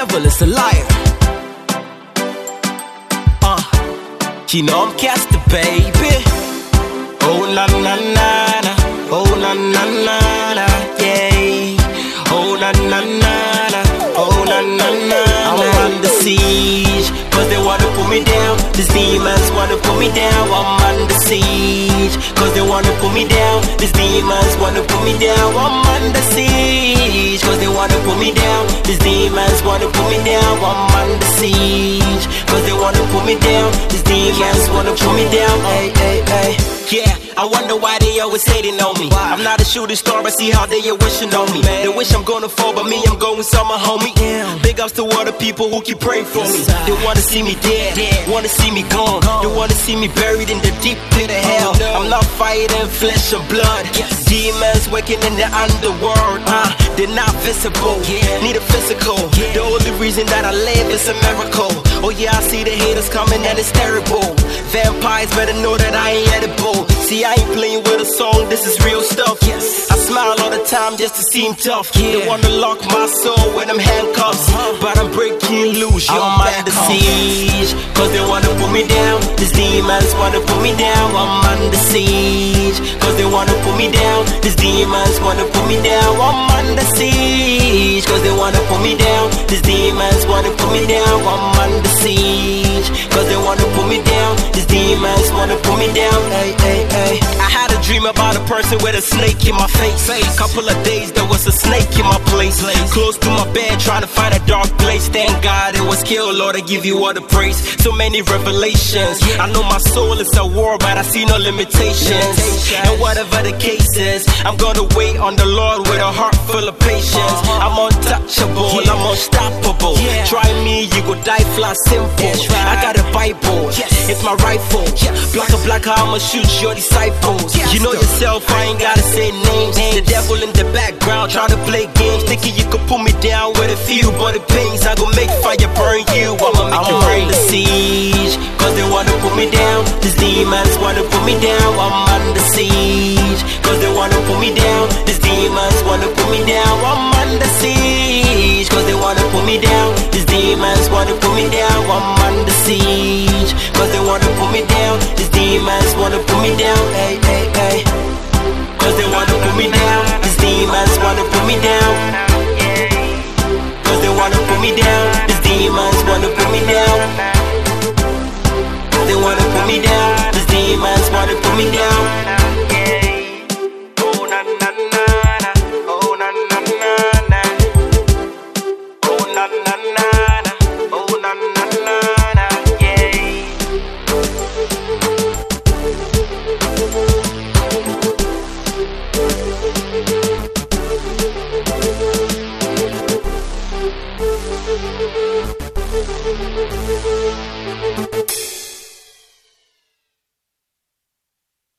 devil is a liar. Uh, you know I'm casted, baby. Oh na na na na, oh na na na na, yeah. Oh na na na na, oh na na na. I'm under siege, cause they wanna put me down. These demons wanna put me down. I'm under siege, cause they wanna put me down. These demons wanna put me down. I'm under siege, cause they wanna put me down. Wanna put me down. I'm under siege, cause they wanna put me down. These demons wanna put me down. Hey, hey, hey. Yeah, I wonder why they always hating on me. I'm not a shooting star, but see how they are wishing on me. They wish I'm gonna fall, but me, I'm going summer, homie. Big ups to all the people who keep praying for me. They wanna see me dead, wanna see me gone. They wanna see me buried in the deep pit of hell. I'm not fighting flesh and blood. Demons working in the underworld. Uh, they're not visible, yeah. need a physical. The only reason that I live is a miracle. Oh yeah, I see the haters coming and it's terrible. Vampires better know that I ain't edible. See, I ain't playing with a song, this is real stuff. Yes. I smile all the time just to seem tough. They wanna lock my soul with them handcuffs. Uh-huh. But I'm breaking loose, yo, I'm under siege. Cause they wanna put me down. These demons wanna put me down. I'm under siege. Cause they wanna put me down. These demons wanna put me down. I'm under siege. Cause they wanna put me down. These demons wanna put me down. I'm under siege. Cause they wanna put me down. These demons wanna put me down. Hey, hey, hey. I had a dream about a person with a snake in my face. Couple of days there was a snake in my place. Close to my bed, trying to find a dark place. Thank God it was killed, Lord. I give you all the praise. So many revelations. I know my soul is a war, but I see no limitations. And whatever the case is, I'm gonna wait on the Lord with a heart full of patience. I'm untouchable, I'm unstoppable. Try me, you go die fly simple. I got a Bible, it's my rifle. Block a block, I'ma shoot your disciples. You know yourself, I ain't gotta say names. The devil in the background trying to play games, thinking you could pull me down with a few, but it pains. I gon' make fire burn you. I'ma make you rain the siege, cause they wanna put me down. These demons wanna put me down. I'm under siege, cause they wanna siege, cause they wanna put me down. These demons wanna put me down.